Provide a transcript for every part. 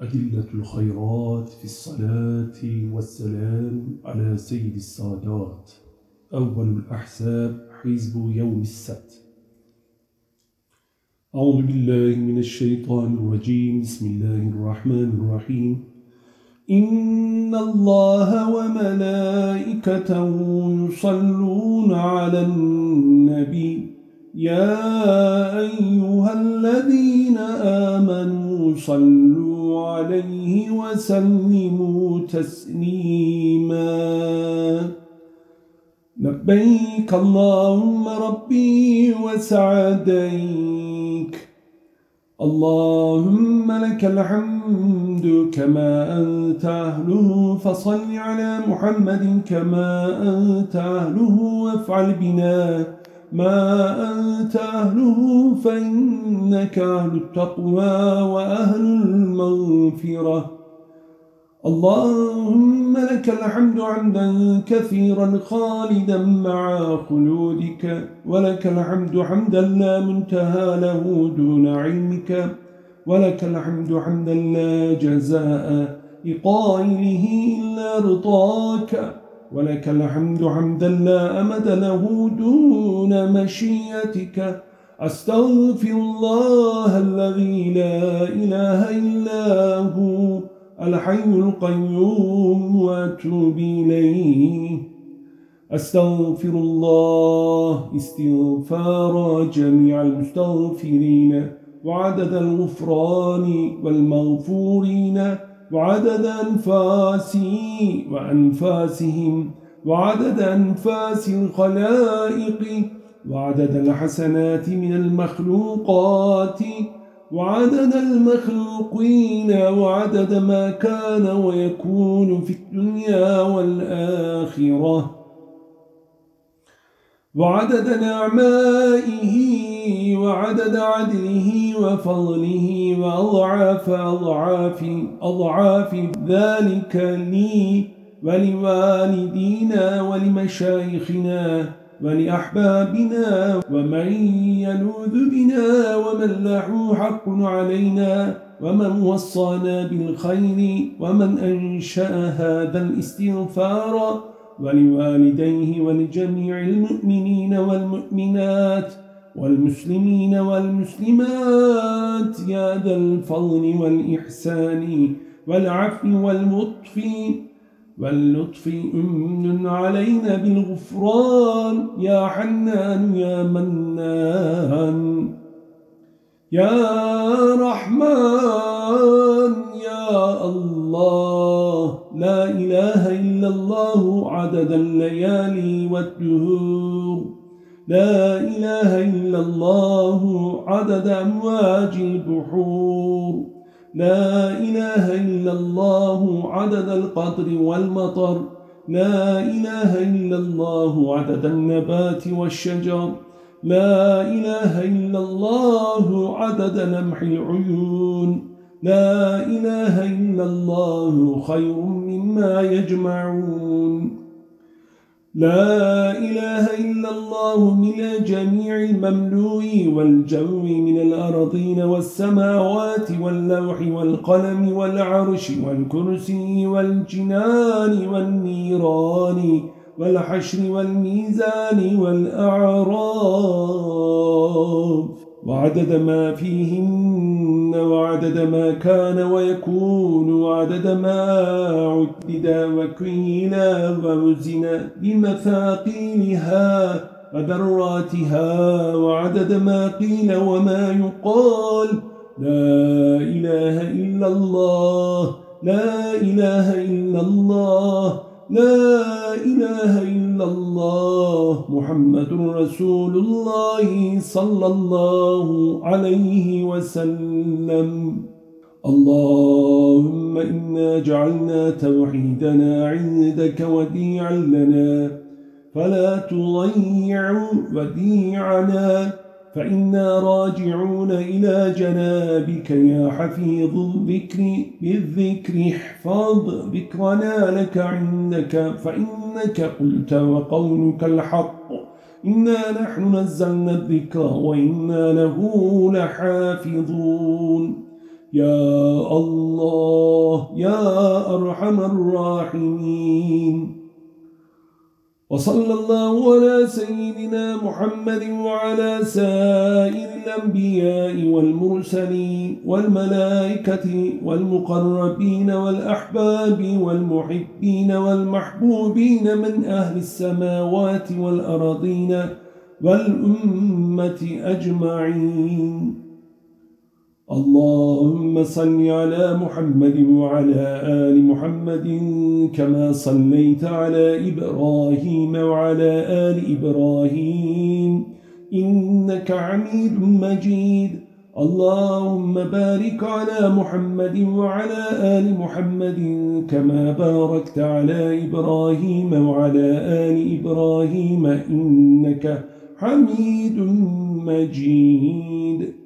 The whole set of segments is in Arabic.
أدلة الخيرات في الصلاة والسلام على سيد السادات. أول الأحساب حزب يوم السبت. أعوذ بالله من الشيطان الرجيم. بسم الله الرحمن الرحيم. إن الله وملائكته يصلون على النبي. يا أيها الذين آمنوا صلوا عليه وسلموا تسليما. لبيك اللهم ربي وسعديك. اللهم لك الحمد كما أنت أهله فصل على محمد كما أنت أهله وافعل بنا ما أنت أهله فإنك أهل التقوى وأهل المغفرة. اللهم لك الحمد عمدا كثيرا خالدا مع خلودك ولك الحمد حمدا لا منتهى له دون علمك ولك الحمد حمدا لا جزاء لقائله إلا رضاك. ولك الحمد حمدا لا أمد له دون مشيتك أستغفر الله الذي لا إله إلا هو الحي القيوم وأتوب إليه. أستغفر الله استغفار جميع المستغفرين وعدد الغفران والمغفورين. وعدد أنفاسي وأنفاسهم وعدد أنفاس الخلائق وعدد الحسنات من المخلوقات وعدد المخلوقين وعدد ما كان ويكون في الدنيا والآخرة. وعدد نعمائه وعدد عدله وفضله وأضعاف أضعاف أضعاف ذلك لي ولوالدينا ولمشايخنا ولأحبابنا ومن يلوذ بنا ومن له حق علينا ومن وصانا بالخير ومن أنشأ هذا الاستغفار ولوالديه ولجميع المؤمنين والمؤمنات والمسلمين والمسلمات يا ذا الفضل والإحسان والعفو واللطف واللطف أمن علينا بالغفران. يا حنان يا منان يا رحمن يا الله. لا إله إلا الله عدد الليالي والدهور. لا إله إلا الله عدد أمواج البحور. لا إله إلا الله عدد القطر والمطر. لا إله إلا الله عدد النبات والشجر. لا إله إلا الله عدد نمح العيون. لا إله إلا الله خير مما يجمعون. لا إله إلا الله من جميع المملوء والجو من الأرضين والسماوات واللوح والقلم والعرش والكرسي والجنان والنيران والحشر والميزان والأعراف. وعدد ما فيهن وعدد ما كان ويكون وعدد ما عدد وكيل ووزن بمثاقيلها وذراتها وعدد ما قيل وما يقال لا إله إلا الله لا إله إلا الله لا إله إلا الله محمد رسول الله صلى الله عليه وسلم. اللهم إنا جعلنا توحيدنا عندك وديعا لنا. فلا تضيع وديعنا. فإنا راجعون إلى جنابك يا حفيظ الذكر بالذكر احفظ ذكرنا لك عندك فإنك قلت وقولك الحق إنا نحن نزلنا الذكر وإنا له لحافظون يا الله يا أرحم الراحمين وصلى الله على سيدنا محمد وعلى سائر الأنبياء والمرسلين والملائكة والمقربين والأحباب والمحبين والمحبوبين من أهل السماوات والأرضين والأمة أجمعين. اللهم صل على محمد وعلى آل محمد كما صليت على إبراهيم وعلى آل إبراهيم. إنك عميد مجيد. اللهم بارك على محمد وعلى آل محمد كما باركت على إبراهيم وعلى آل إبراهيم. إنك حميد مجيد.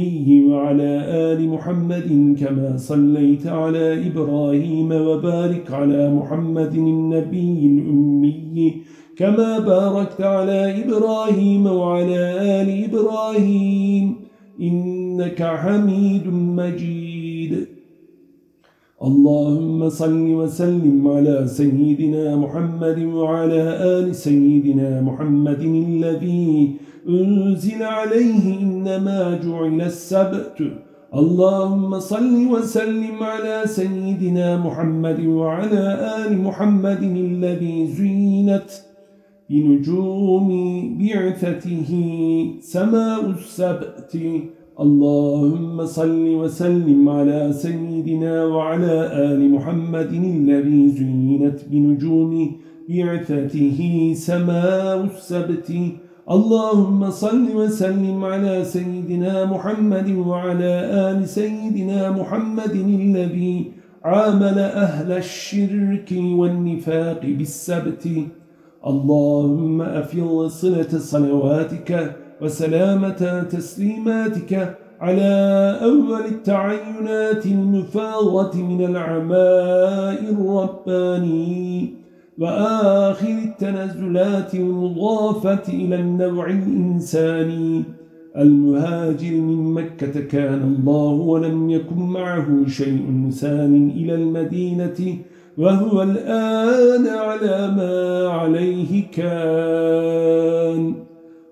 الأمي وعلى آل محمد كما صليت على إبراهيم وبارك على محمد النبي الأمي كما باركت على إبراهيم وعلى آل إبراهيم إنك حميد مجيد. اللهم صل وسلم على سيدنا محمد وعلى آل سيدنا محمد الذي أنزل عليه إنما جعل السبت. اللهم صل وسلم على سيدنا محمد وعلى آل محمد الذي زينت بنجوم بعثته سماء السبت. اللهم صل وسلم على سيدنا وعلى آل محمد الذي زينت بنجوم بعثته سماء السبت. اللهم صل وسلم على سيدنا محمد وعلى آل سيدنا محمد الذي عامل أهل الشرك والنفاق بالسبت. اللهم أفض صلة صلواتك وسلامة تسليماتك على أول التعينات المفاضة من العماء الرباني وآخر التنزلات المضافة إلى النوع الإنساني. المهاجر من مكة كان الله ولم يكن معه شيء سان إلى المدينة وهو الآن على ما عليه كان.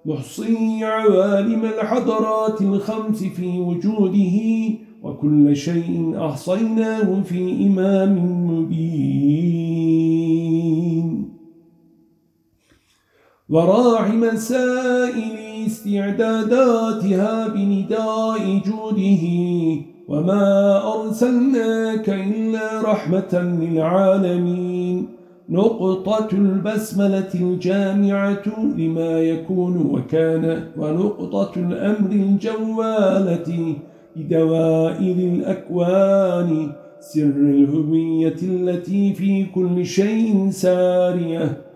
محصي عوالم الحضرات الخمس في وجوده وكل شيء أحصيناه في إمام مبين. وراع مسائل استعداداتها بنداء جوده. وما أرسلناك إلا رحمة للعالمين. نقطة البسملة الجامعة لما يكون وكان ونقطة الأمر الجوالة بدوائر الأكوان. سر الهوية التي في كل شيء سارية.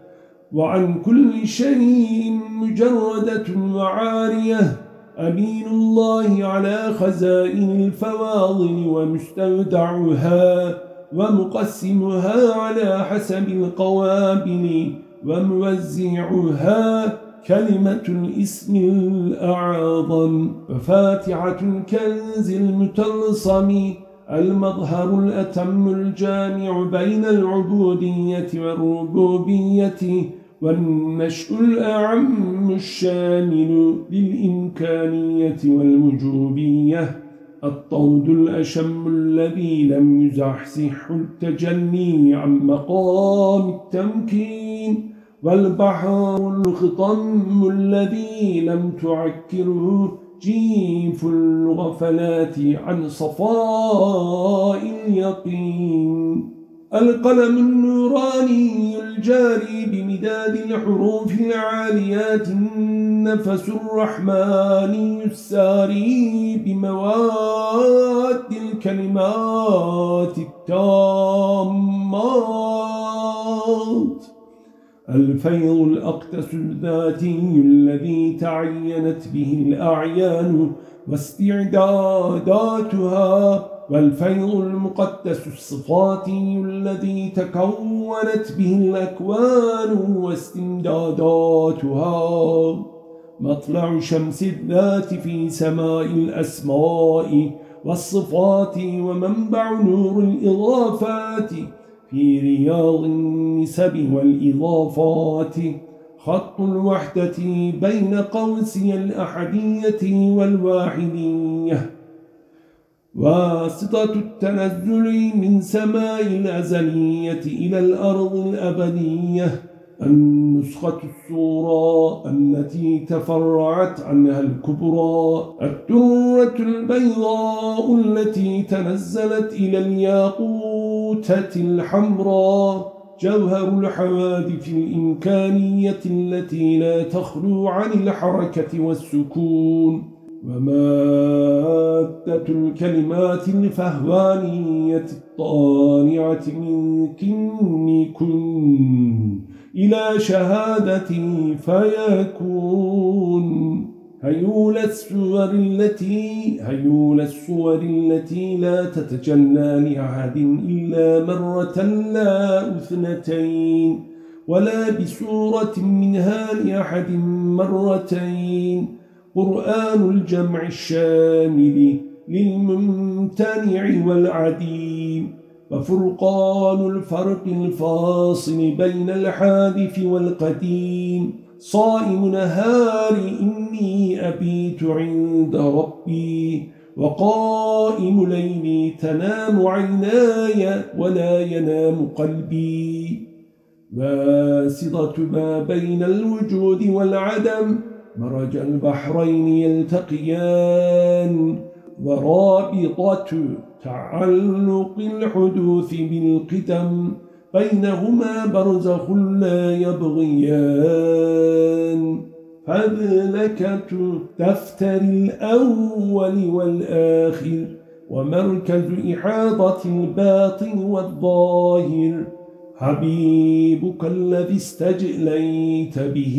وعن كل شيء مجردة وعارية أمين الله على خزائن الفواضل ومستودعها ومقسمها على حسب القوابل وموزعها كلمة الاسم الأعظم. وفاتحة الكنز المتلصم المظهر الأتم الجامع بين العبودية والربوبية والنشء الأعم الشامل للإمكانية والوجوبية الطود الأشم الذي لم يزحزح التجلي عن مقام التمكين والبحر الخطم الذي لم تعكره جيف الغفلات عن صفاء اليقين. القلم النوراني الجاري بمداد الحروف العاليات النفس الرحماني الساري بمواد الكلمات التامات. الفيض الأقدس الذاتي الذي تعينت به الأعيان واستعداداتها والفيض المقدس الصفاتي الذي تكونت به الأكوان واستمداداتها. مطلع شمس الذات في سماء الأسماء والصفات ومنبع نور الإضافات في رياض النسب والإضافات. خط الوحدة بين قوسي الأحدية والواحدية. واسطة التنزل من سماء الأزلية إلى الأرض الأبدية النسخة الصورة التي تفرعت عنها الكبرى الترة البيضاء التي تنزلت إلى الياقوتة الحمراء جوهر الحوادث الإمكانية التي لا تخلو عن الحركة والسكون. ومادة الكلمات الفهوانية الطانعة من كن كن إلى شهادتي فيكون هيول السور التي هيول الصور التي لا تتجلى لأحد إلا مرة لا أثنتين ولا بسورة منها لأحد مرتين قرآن الجمع الشامل للممتنع والعديم وفرقان الفرق الفاصل بين الحادث والقديم. صائم نهار إني أبيت عند ربي وقائم ليلي تنام عيناي ولا ينام قلبي. واسطة ما بين الوجود والعدم مرج البحرين يلتقيان ورابطة تعلق الحدوث بالقدم بينهما برزخ لا يبغيان. فذلكة دفتر الأول والآخر ومركز إحاطة الباطن والظاهر. حبيبك الذي استجليت به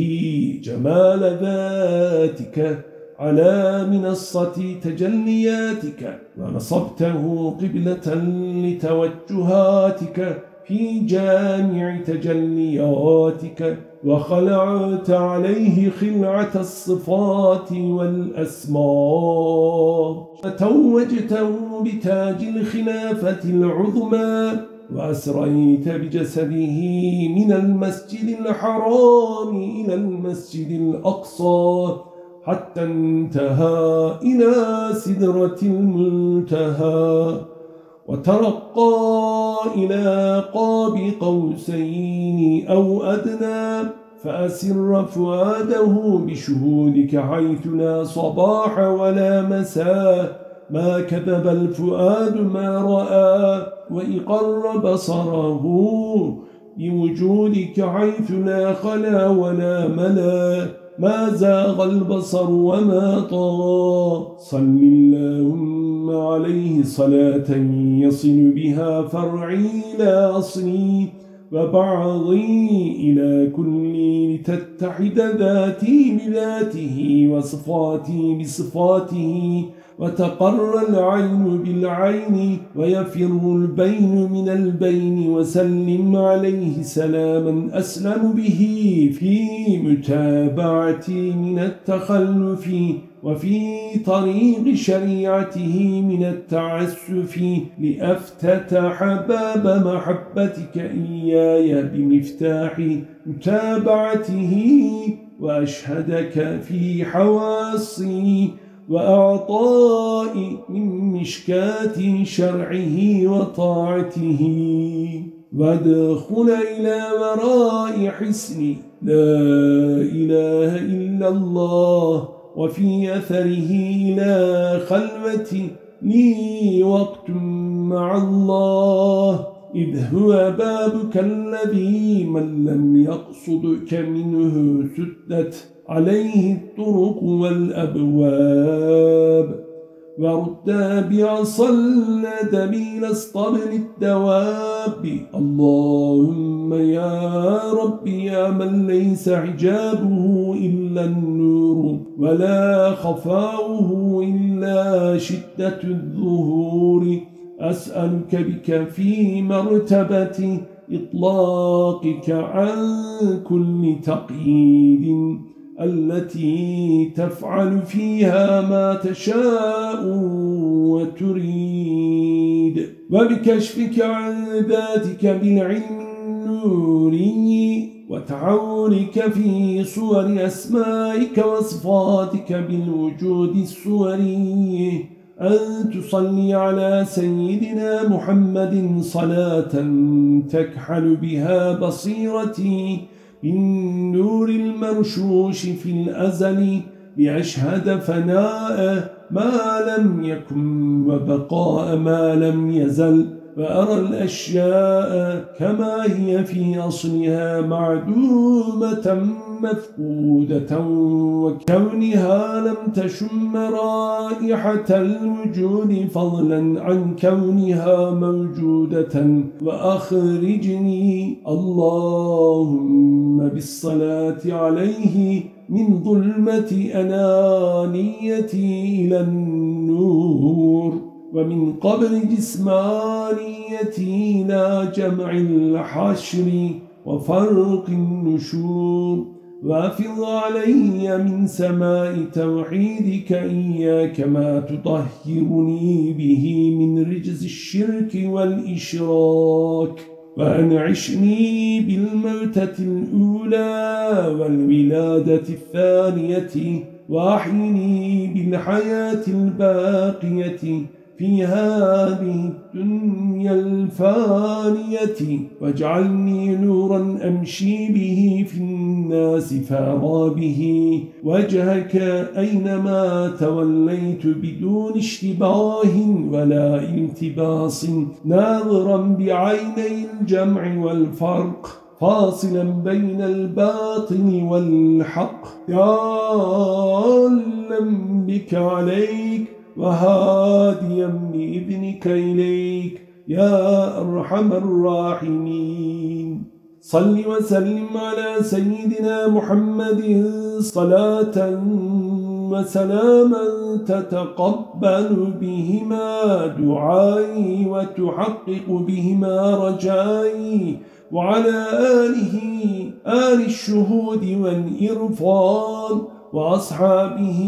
جمال ذاتك على منصة تجلياتك ونصبته قبلة لتوجهاتك في جامع تجلياتك وخلعت عليه خلعة الصفات والأسماء. فتوجته بتاج الخلافة العظمى وأسريت بجسده من المسجد الحرام إلى المسجد الأقصى حتى انتهى إلى سدرة المنتهى. وترقى إلى قاب قوسين أو أدنى فأسر فؤاده بشهودك حيث لا صباح ولا مساء. ما كذب الفؤاد ما رأى وإقر بصره بوجودك حيث لا خلا ولا ملا. ما زاغ البصر وما طغى. صل اللهم عليه صلاة يصل بها فرعي إلى أصلي وبعضي إلى كل لتتحد ذاتي بذاته وصفاتي بصفاته. وتقر العين بالعين ويفر البين من البين وسلم عليه سلاما أسلم به في متابعتي من التخلف وفي طريق شريعته من التعسف لأفتتح باب محبتك إياي بمفتاح متابعته وأشهدك في حواصي وأعطاء من مشكاة شرعه وطاعته. وادخل إلى وراء حسن لا إله إلا الله وفي أثره إلى خلوة. لي وقت مع الله إذ هو بابك الذي من لم يقصدك منه سدت. عليه الطرق والأبواب. ورد بعصا الندم لاسطبل الدواب. اللهم يا رب يا من ليس عجابه إلا النور ولا خفاؤه إلا شدة الظهور. أسألك بك في مرتبة إطلاقك عن كل تقييد. التي تفعل فيها ما تشاء وتريد. وبكشفك عن ذاتك بالعلم النوري وتعورك في صور أسمائك وصفاتك بالوجود الصوري. أن تصلي على سيدنا محمد صلاة تكحل بها بصيرتي. بالنور المرشوش في الأزل لأشهد فناء ما لم يكن وبقاء ما لم يزل وأرى الأشياء كما هي في أصلها معدومة مفقودة وكونها لم تشم رائحة الوجود فضلا عن كونها موجودة. وأخرجني اللهم بالصلاة عليه من ظلمة أنانيتي إلى النور ومن قبل جسمانيتي إلى جمع الحشر وفرق النشور. وافض علي من سماء توحيدك إياك ما تطهرني به من رجز الشرك والإشراك وأنعشني بالموتة الأولى والولادة الثانية وأحيني بالحياة الباقية في هذه الدنيا الفانية واجعلني نورا أمشي به في الناس فأرى به وجهك أينما توليت بدون اشتباه ولا التباس ناظرا بعيني الجمع والفرق فاصلا بين الباطن والحق. يا بك عليك وهاديا بإذنك إليك يا أرحم الراحمين. صل وسلم على سيدنا محمد صلاة وسلاما تتقبل بهما دعائي وتحقق بهما رجائي وعلى آله آل الشهود والإرفان. وأصحابه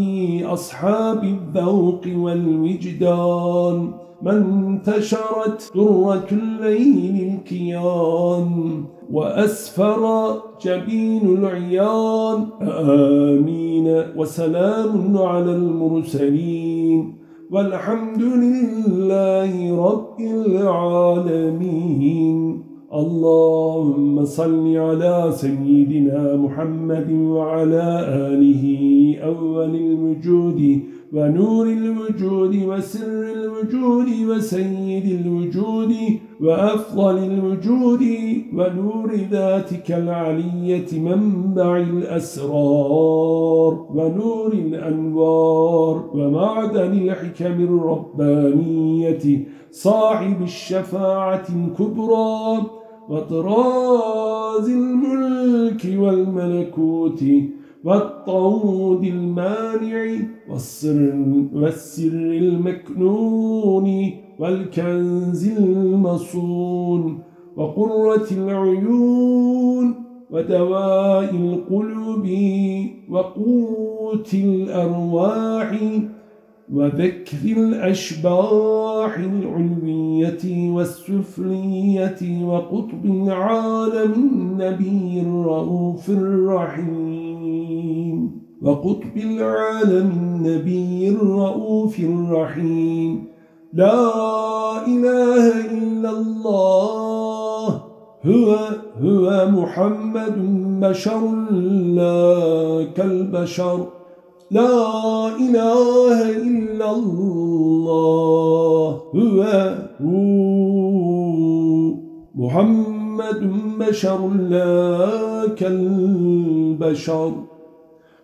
أصحاب الذوق والوجدان من انتشرت درة الليل الكيان وأسفر جبين العيان آمين وسلام على المرسلين والحمد لله رب العالمين اللهم صل على سيدنا محمد وعلى آله أول الوجود ونور الوجود وسر الوجود وسيد الوجود وأفضل الوجود ونور ذاتك العلية منبع الأسرار ونور الأنوار ومعدن الحكم الربانية صاحب الشفاعة الكبرى وطراز الملك والملكوت والطود المانع والسر, والسر المكنون والكنز المصون وقرة العيون ودواء القلوب وقوت الأرواح وذكر الأشباح العلوية والسفلية وقطب العالم النبي الرؤوف الرحيم. وقطب العالم النبي الرؤوف الرحيم. لا إله إلا الله. هو هو محمد بشر لا كالبشر. لا إله إلا الله. هو هو. محمد بشر لا كالبشر.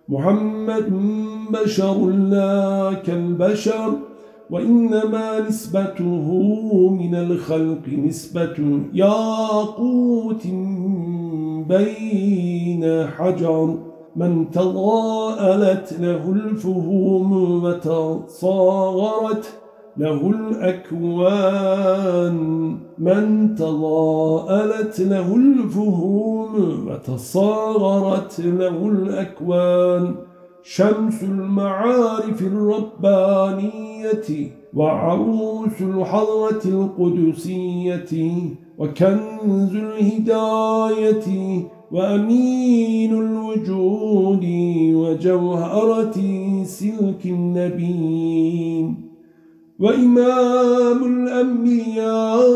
محمد بشر لا كالبشر. وإنما نسبته من الخلق نسبة ياقوت بين حجر. من تضاءلت له الفهوم وتصاغرت له الأكوان. من تضاءلت له الفهوم وتصاغرت له الأكوان. شمس المعارف الربانية وعروس الحضرة القدسية وكنز الهداية وأمين الوجود وجوهرة سلك النبيين وإمام الأنبياء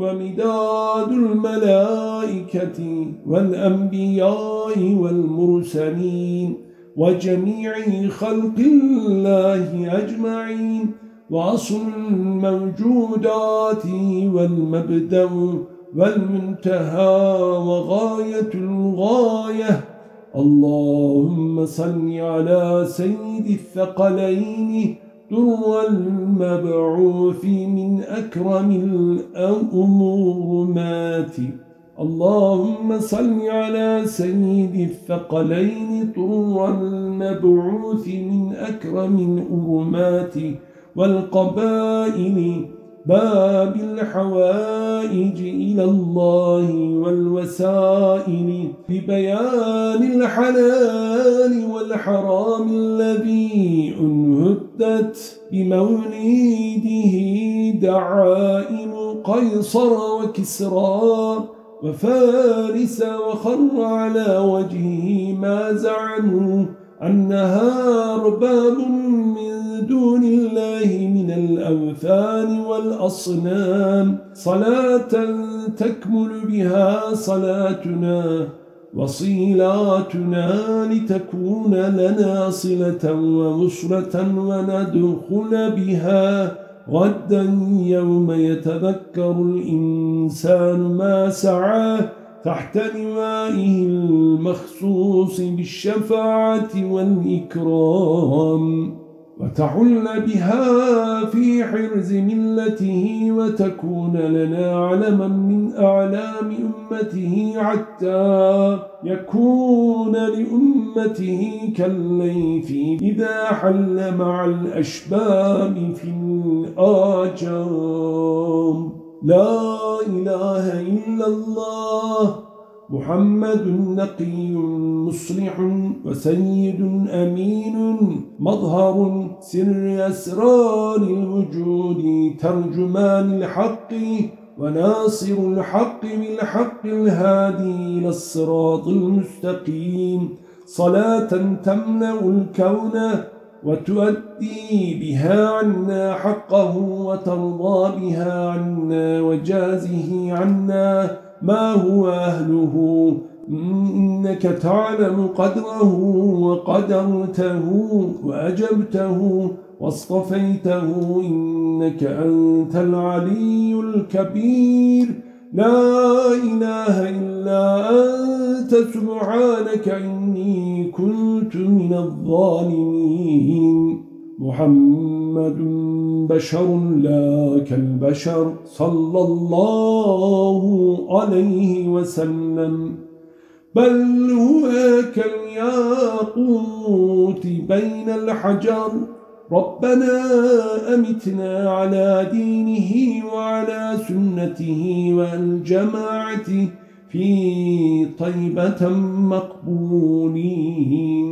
ومداد الملائكة والأنبياء والمرسلين وجميع خلق الله أجمعين وأصل الموجودات والمبدأ والمنتهى وغاية الغاية. اللهم صل على سيد الثقلين در المبعوث من أكرم الأمورمات اللهم صل على سيد الثقلين طر المبعوث من أكرم الأرمات والقبائل باب الحوائج إلى الله والوسائل ببيان الحلال والحرام الذي أنهدت بموليده دعائم قيصر وكسرى وفارس وخر على وجهه ما زعموا أنها رباب من دون الله من الأوثان والأصنام. صلاة تكمل بها صلاتنا وصيلاتنا لتكون لنا صلة ومشرة وندخل بها. غدا يوم يتذكر الإنسان ما سعى تحت لوائه المخصوص بالشفاعة والإكرام وتحل بها في حرز ملته وتكون لنا علما من أعلام أمته حتى يكون لأمته كالليث إذا حل مع الأشباب في الآجام. لا إله إلا الله. محمد نقي مصلح وسيد أمين. مظهر سر أسرار الوجود. ترجمان الحق وناصر الحق بالحق الهادي إلى الصراط المستقيم. صلاة تمنع الكون وتؤدي بها عنا حقه وترضى بها عنا وجازه عنا ما هو أهله. إنك تعلم قدره وقدرته وأجبته واصطفيته. إنك أنت العلي الكبير. لا إله إلا أنت سبحانك إني كنت من الظالمين. محمد بشر لا كالبشر صلى الله عليه وسلم. بل هو كالياقوت بين الحجر. ربنا أمتنا على دينه وعلى سنته والجماعة في طيبة مقبولين.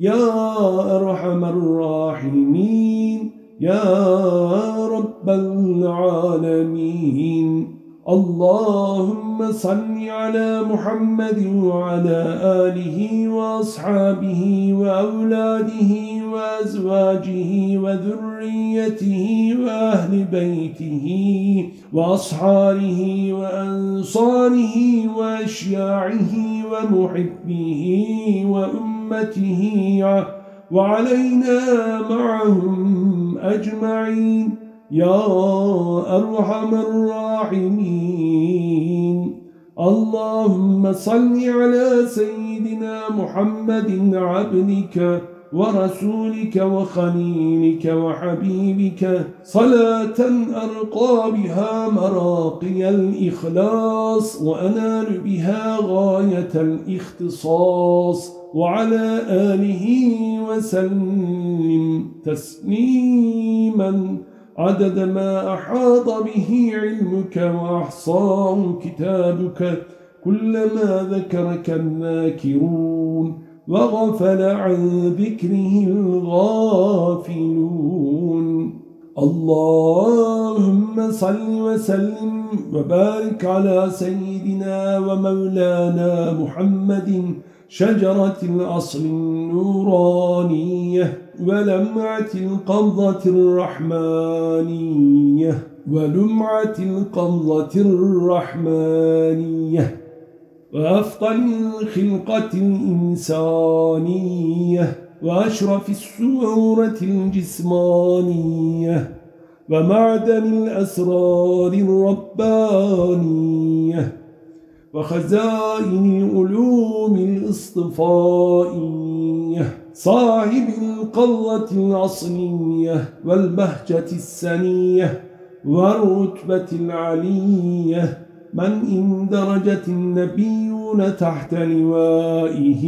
يا أرحم الراحمين. يا رب العالمين. اللهم صل على محمد وعلى آله وأصحابه وأولاده وأزواجه وذريته وأهل بيته وأصحاره وأنصاره وأشياعه ومحبه وأمته وعلينا معهم أجمعين. يا أرحم الراحمين. اللهم صل على سيدنا محمد عبدك ورسولك وخليلك وحبيبك. صلاة أرقى بها مراقي الإخلاص وأنال بها غاية الاختصاص. وعلى آله وسلم تسليما. عدد ما أحاط به علمك وأحصاه كتابك كلما ذكرك الذاكرون وغفل عن ذكره الغافلون. اللهم صل وسلم وبارك على سيدنا ومولانا محمد شجرة الأصل النورانية ولمعة القبضة الرحمانية ولمعة القبضة الرحمانية وأفضل الخلقة الإنسانية وأشرف السورة الجسمانية ومعدن الأسرار الربانية. وخزائن العلوم الاصطفائية صاحب القوة الأصلية والبهجة السنية والرتبة العلية من إن درجة النبيون تحت لوائه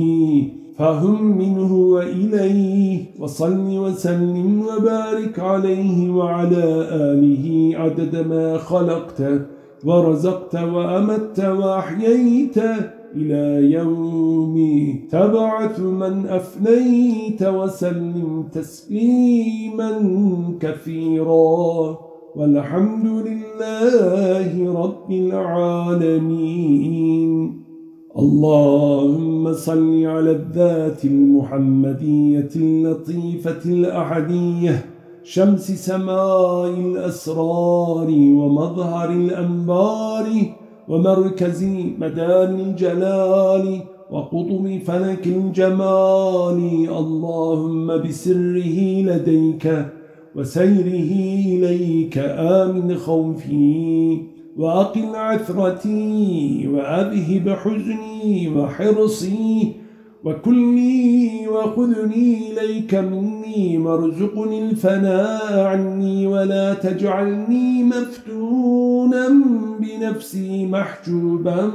فهم منه وإليه وصل وسلم وبارك عليه وعلى آله عدد ما خلقت. ورزقت وأمت وأحييت إلى يوم تبعث من أفنيت وسلم تسليما كثيرا. والحمد لله رب العالمين. اللهم صل على الذات المحمدية اللطيفة الأحدية. شمس سماء الأسرار ومظهر الأنبار ومركز مدان الجلال وقطب فلك الجمال. اللهم بسره لديك وسيره إليك آمن خوفي وأقل عثرتي وأذهب حزني وحرصي وكلي وخذني إليك مني وارزقني الفناء عني ولا تجعلني مفتونا بنفسي محجوبا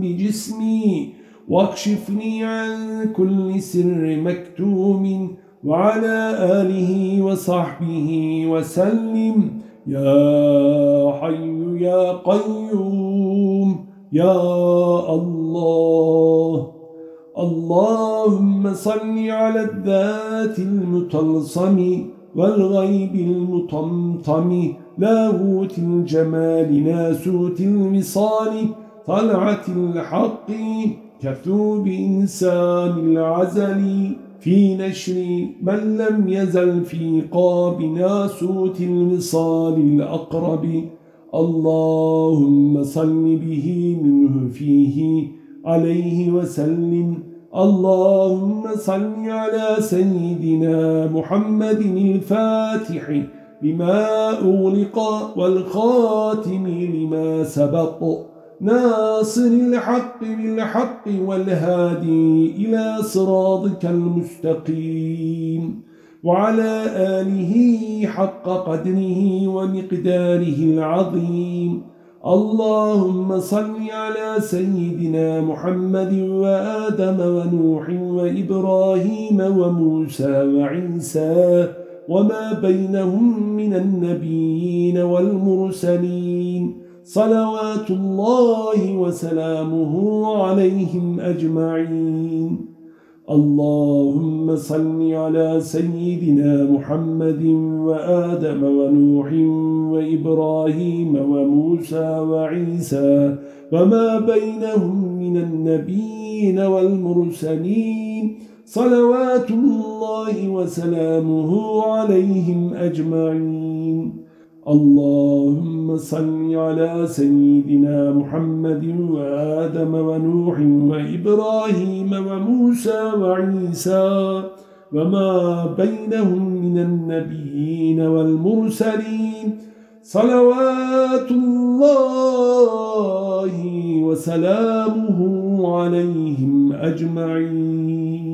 بجسمي واكشفني عن كل سر مكتوم وعلى آله وصحبه وسلم. يا حي يا قيوم يا الله. اللهم صل على الذات المتلصم والغيب المطمطم لاهوت الجمال ناسوت المصال طلعة الحق كثوب إنسان العزل في نشر من لم يزل في قاب ناسوت المصال الأقرب. اللهم صل به منه فيه عليه وسلم. اللهم صل على سيدنا محمد الفاتح لما أغلق والخاتم لما سبق ناصر الحق بالحق والهادي إلى صراطك المستقيم وعلى آله حق قدره ومقداره العظيم. اللهم صل على سيدنا محمد وآدم ونوح وإبراهيم وموسى وعيسى وما بينهم من النبيين والمرسلين صلوات الله وسلامه عليهم أجمعين. اللهم صل على سيدنا محمد وآدم ونوح وإبراهيم وموسى وعيسى وما بينهم من النبيين والمرسلين صلوات الله وسلامه عليهم أجمعين. اللهم صل على سيدنا محمد وآدم ونوح وإبراهيم وموسى وعيسى وما بينهم من النبيين والمرسلين صلوات الله وسلامه عليهم أجمعين.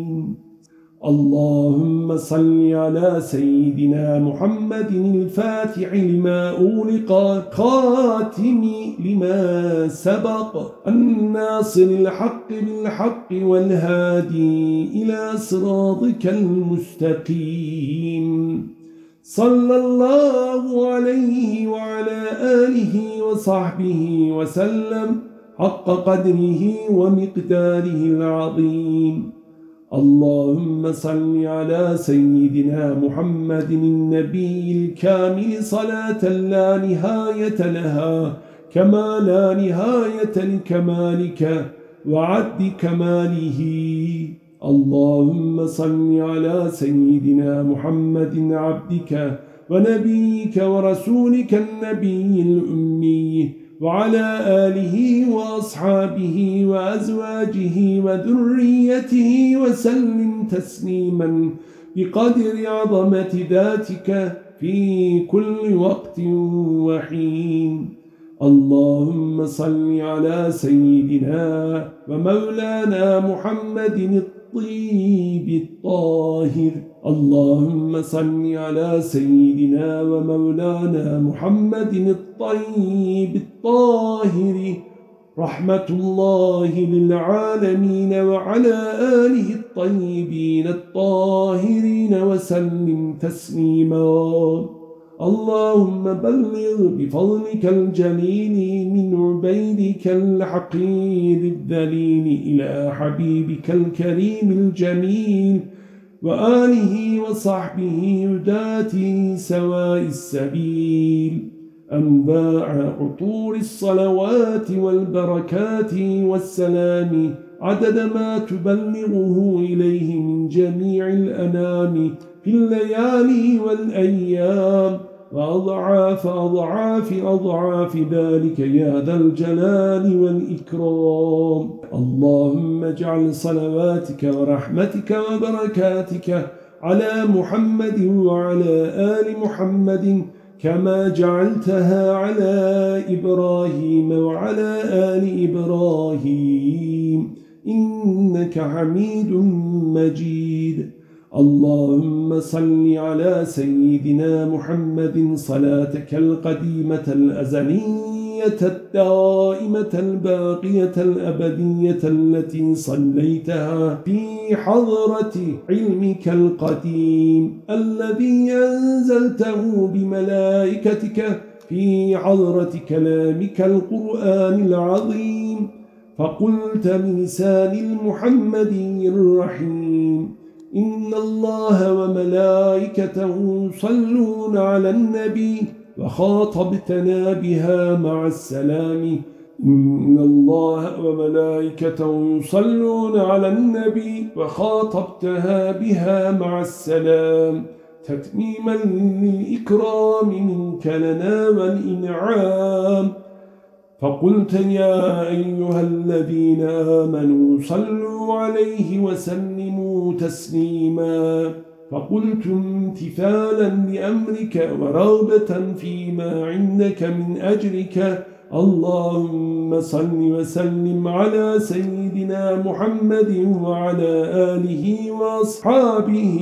اللهم صل على سيدنا محمد الفاتح لما أولق خاتم لما سبق الناصر الحق بالحق والهادي إلى صراطك المستقيم. صلى الله عليه وعلى آله وصحبه وسلم حق قدره ومقداره العظيم. اللهم صل على سيدنا محمد النبي الكامل صلاة لا نهاية لها كما لا نهاية لكمالك وعد كماله. اللهم صل على سيدنا محمد عبدك ونبيك ورسولك النبي الأمي. وعلى آله وأصحابه وأزواجه وذريته وسلم تسليما بقدر عظمة ذاتك في كل وقت وحين. اللهم صل على سيدنا ومولانا محمد الطيب الطاهر اللهم صل على سيدنا ومولانا محمد الطيب الطاهر. رحمة الله للعالمين وعلى آله الطيبين الطاهرين. وسلم تسليما. اللهم بلغ بفضلك الجليل من عبيدك الحقير الذليل إلى حبيبك الكريم الجميل وآله وصحبه هداته سواء السبيل. أنباع عطور الصلوات والبركات والسلام. عدد ما تبلغه إليه من جميع الأنام. في الليالي والأيام وأضعاف أضعاف أضعاف ذلك يا ذا الجلال والإكرام. اللهم اجعل صلواتك ورحمتك وبركاتك على محمد وعلى آل محمد كما جعلتها على إبراهيم وعلى آل إبراهيم. إنك حميد مجيد. اللهم صل على سيدنا محمد صلاتك القديمة الأزلية الدائمة الباقية الأبدية التي صليتها في حضرة علمك القديم الذي أنزلته بملائكتك في حضرة كلامك القرآن العظيم فقلت من لسان المحمدي الرحيم إن الله وملائكته صلون على النبي وخاطبتنا بها مع السلام. إن الله وملائكته صلون على النبي وخاطبتها بها مع السلام. تتميما للإكرام منك لنا والإنعام. فقلت يا أيها الذين آمنوا صلوا عليه وسلموا تسليما. فقلت امتثالا لأمرك ورغبة فيما عندك من أجرك. اللهم صل وسلم على سيدنا محمد وعلى آله وأصحابه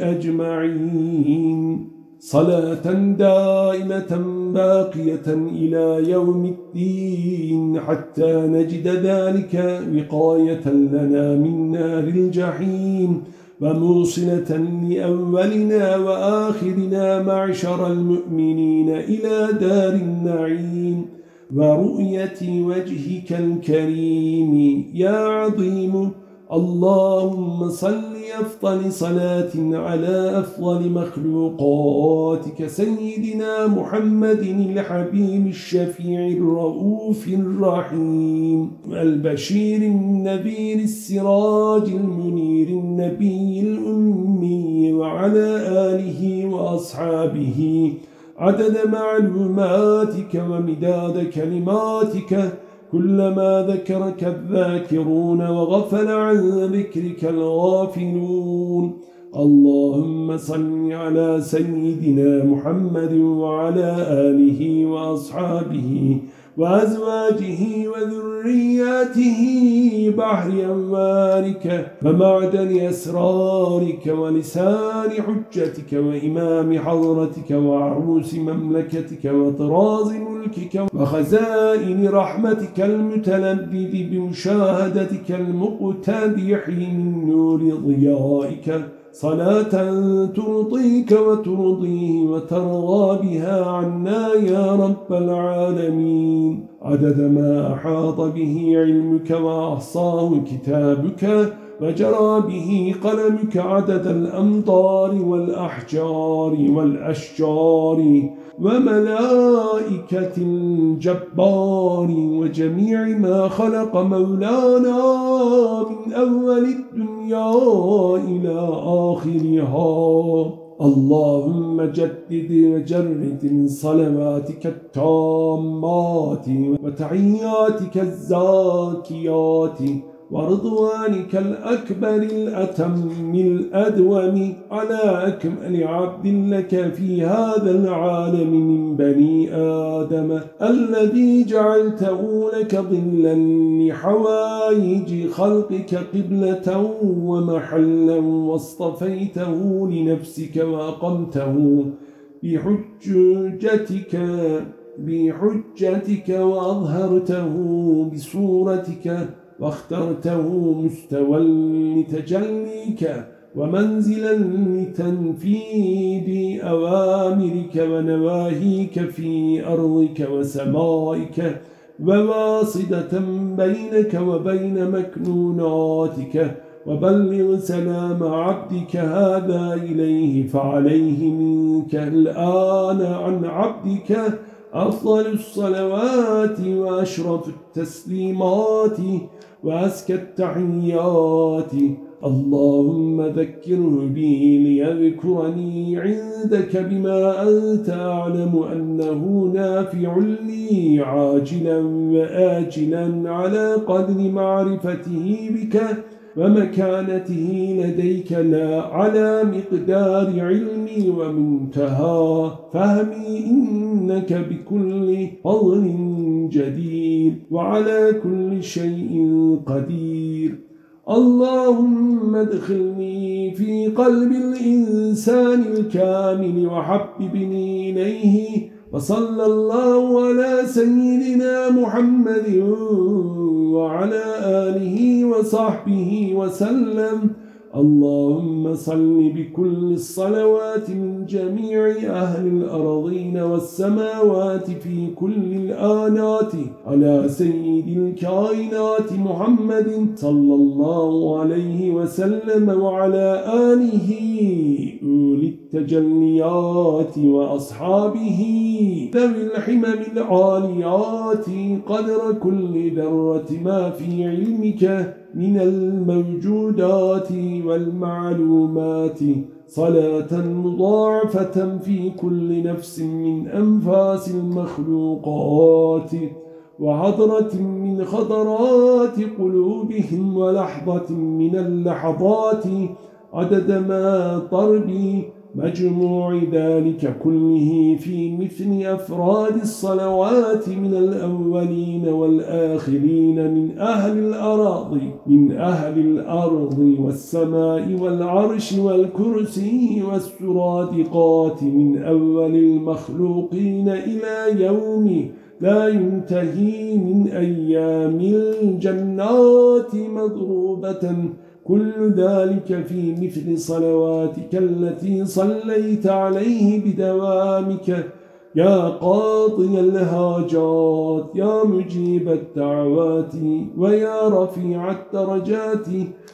أجمعين. صلاة دائمة باقية إلى يوم الدين حتى نجد ذلك وقاية لنا من نار الجحيم وموصلة لأولنا وآخرنا معشر المؤمنين إلى دار النعيم ورؤية وجهك الكريم يا عظيم اللهم صل أفضل صلاة على أفضل مخلوقاتك سيدنا محمد الحبيب الشفيع الرؤوف الرحيم البشير النذير السراج المنير النبي الأمي وعلى آله وأصحابه عدد معلوماتك ومداد كلماتك. كلما ذكرك الذاكرون وغفل عن ذكرك الغافلون. اللهم صل على سيدنا محمد وعلى آله وأصحابه وأزواجه وذرياته بحر أنوارك ومعدن أسرارك ولسان حجتك وإمام حضرتك وعروس مملكتك وطراز ملكك وخزائن رحمتك المتلذذ بمشاهدتك المقتدح من نور ضيائك. صلاة ترضيك وترضيه وترضى بها عنا يا رب العالمين. عدد ما أحاط به علمك وأحصاه كتابك وجرى به قلمك عدد الأمطار والأحجار والأشجار وملائكة الجبار وجميع ما خلق مولانا من أول الدنيا إلى آخرها. اللهم جدد وجرد من صلواتك التامات وتعياتك الزاكيات ورضوانك الأكبر الأتم الأدوم على أكمل عبد لك في هذا العالم من بني آدم الذي جعلته لك ظلا لحوائج خلقك قبلة ومحلا واصطفيته لنفسك وأقمته بحجتك بحجتك وأظهرته بصورتك واخترته مستوى لتجليك ومنزلا لتنفيذ أوامرك ونواهيك في أرضك وسمائك وواصدة بينك وبين مكنوناتك. وبلغ سلام عبدك هذا إليه فعليه منك الآن عن عبدك أفضل الصلوات وأشرف التسليمات. وأزكى التحيات. اللهم ذكره بي ليذكرني عندك بما أنت أعلم أنه نافع لي عاجلا وآجلا على قدر معرفته بك. ومكانته لديك لا على مقدار علمي ومنتهى فهمي إنك بكل فضل جدير وعلى كل شيء قدير. اللهم ادخلني في قلب الإنسان الكامل وحببني إليه وصلى الله على سيدنا محمد وعلى آله وصحبه وسلم. اللهم صل بكل الصلوات من جميع أهل الأرضين والسماوات في كل الآنات على سيد الكائنات محمد صلى الله عليه وسلم وعلى آله أولي التجليات وأصحابه ذوي الحمم العاليات قدر كل ذرة ما في علمك من الموجودات والمعلومات صلاة مضاعفة في كل نفس من أنفاس المخلوقات وحضرة من خضرات قلوبهم ولحظة من اللحظات عدد ما طربي مجموع ذلك كله في مثل أفراد الصلوات من الأولين والآخرين من أهل الأراضي من أهل الأرض والسماء والعرش والكرسي والسرادقات من أول المخلوقين إلى يوم لا ينتهي من أيام الجنات مضروبة كل ذلك في مثل صلواتك التي صليت عليه بدوامك. يا قاضي الهاجات يا مجيب الدعوات ويا رفيع الدرجات.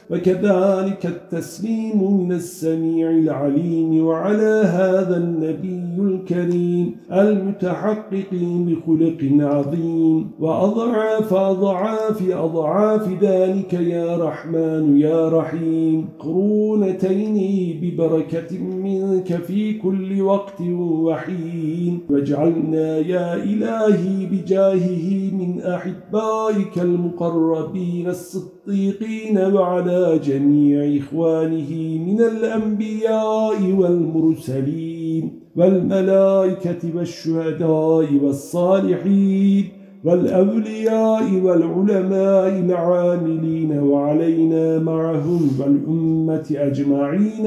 وكذلك التسليم من السميع العليم وعلى هذا النبي الكريم المتحققين بخلق عظيم. وأضعاف أضعاف أضعاف ذلك يا رحمن يا رحيم. قرونتين ببركة منك في كل وقت وحين. واجعلنا يا إلهي بجاهه من أحبائك المقربين الصديقين وعلى جميع إخوانه من الأنبياء والمرسلين. والملائكة والشهداء والصالحين والأولياء والعلماء العاملين وعلينا معهم والأمة أجمعين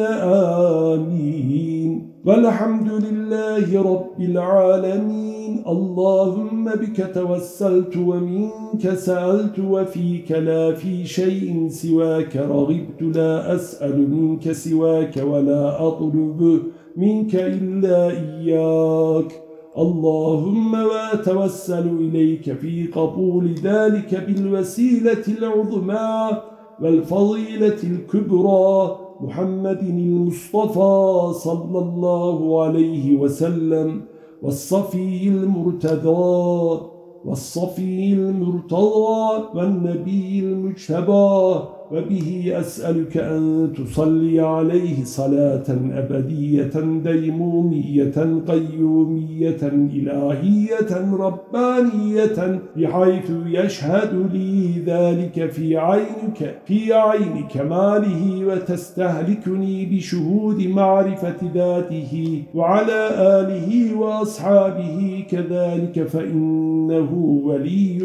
آمين. والحمد لله رب العالمين. اللهم بك توسلت ومنك سألت وفيك لا في شيء سواك رغبت لا أسأل منك سواك ولا أطلب منك إلا إياك. اللهم واتوسل إليك في قبول ذلك بالوسيلة العظمى والفضيلة الكبرى. محمد المصطفى صلى الله عليه وسلم والصفي المرتضى والصفي المرتضى والنبي المجتبى. وبه أسألك أن تصلي عليه صلاة أبدية ديمومية قيومية إلهية ربانية بحيث يشهد لي ذلك في عينك في عين كماله وتستهلكني بشهود معرفة ذاته وعلى آله وأصحابه كذلك فإنه ولي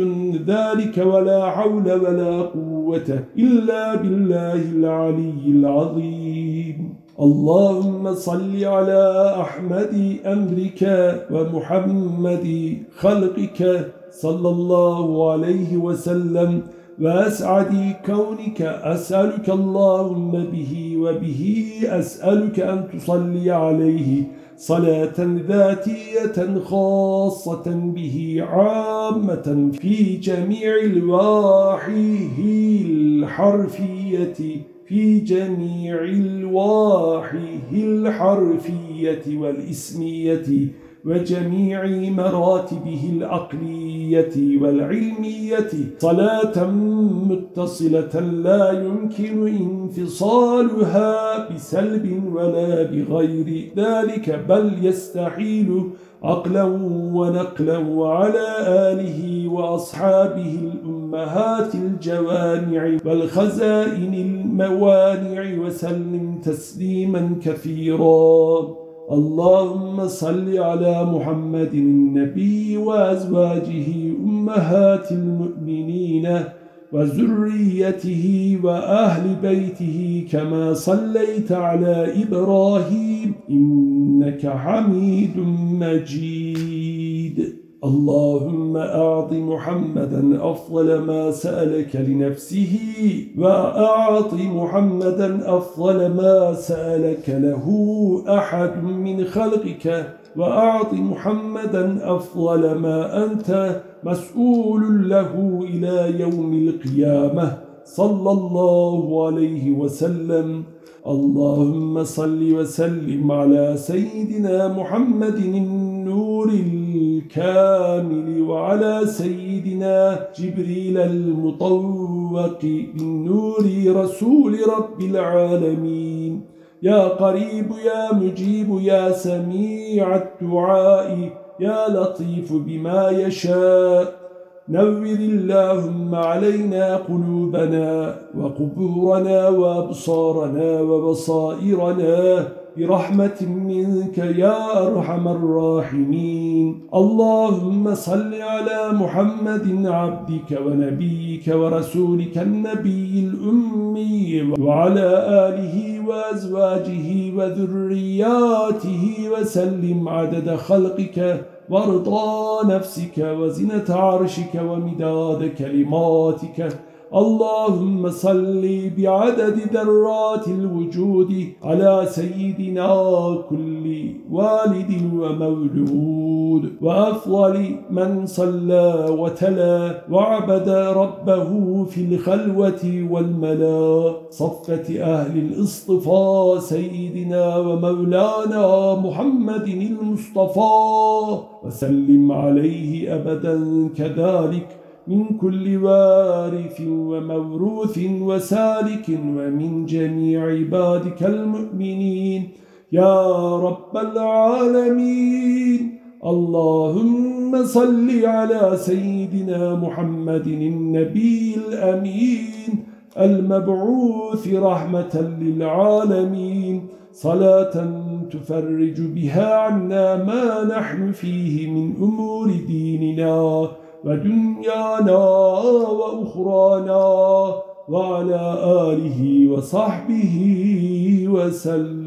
ذلك ولا حول ولا قوة إلا بالله العلي العظيم. اللهم صل على أحمد أمرك ومحمد خلقك صلى الله عليه وسلم. وأسعد كونك أسألك اللهم به وبه أسألك أن تصلي عليه. صلاة ذاتية خاصة به عامة في جميع الواحيه الحرفية في جميع الواحيه الحرفية والإسمية. وجميع مراتبه العقلية والعلمية صلاة متصلة لا يمكن انفصالها بسلب ولا بغير ذلك بل يستحيل عقلا ونقلا وعلى آله وأصحابه الأمهات الجوانع والخزائن الموانع وسلم تسليما كثيرا. اللهم صل على محمد النبي وأزواجه أمهات المؤمنين وزريته وأهل بيته كما صليت على إبراهيم إنك حميد مجيد. اللهم أعط محمدا أفضل ما سألك لنفسه وأعط محمدا أفضل ما سألك له أحد من خلقك وأعط محمدا أفضل ما أنت مسؤول له إلى يوم القيامة. صلى الله عليه وسلم. اللهم صل وسلم على سيدنا محمد النور الكامل وعلى سيدنا جبريل المطوق بالنور رسول رب العالمين. يا قريب يا مجيب يا سميع الدعاء يا لطيف بما يشاء. نور اللهم علينا قلوبنا وقبورنا وأبصارنا وبصائرنا. برحمة منك يا أرحم الراحمين. اللهم صل على محمد عبدك ونبيك ورسولك النبي الأمي وعلى آله وأزواجه وذرياته وسلم عدد خلقك وارضى نفسك وزنة عرشك ومداد كلماتك. اللهم صل بعدد ذرات الوجود على سيدنا كل والد ومولود وأفضل من صلى وتلا وعبد ربه في الخلوة والملا صفة أهل الاصطفاء سيدنا ومولانا محمد المصطفى وسلم عليه أبدا كذلك. من كل وارث وموروث وسالك ومن جميع عبادك المؤمنين. يا رب العالمين اللهم صل على سيدنا محمد النبي الأمين المبعوث رحمة للعالمين. صلاة تفرج بها عنا ما نحن فيه من أمور ديننا. ودنيانا وأخرانا وعلى آله وصحبه وسلم.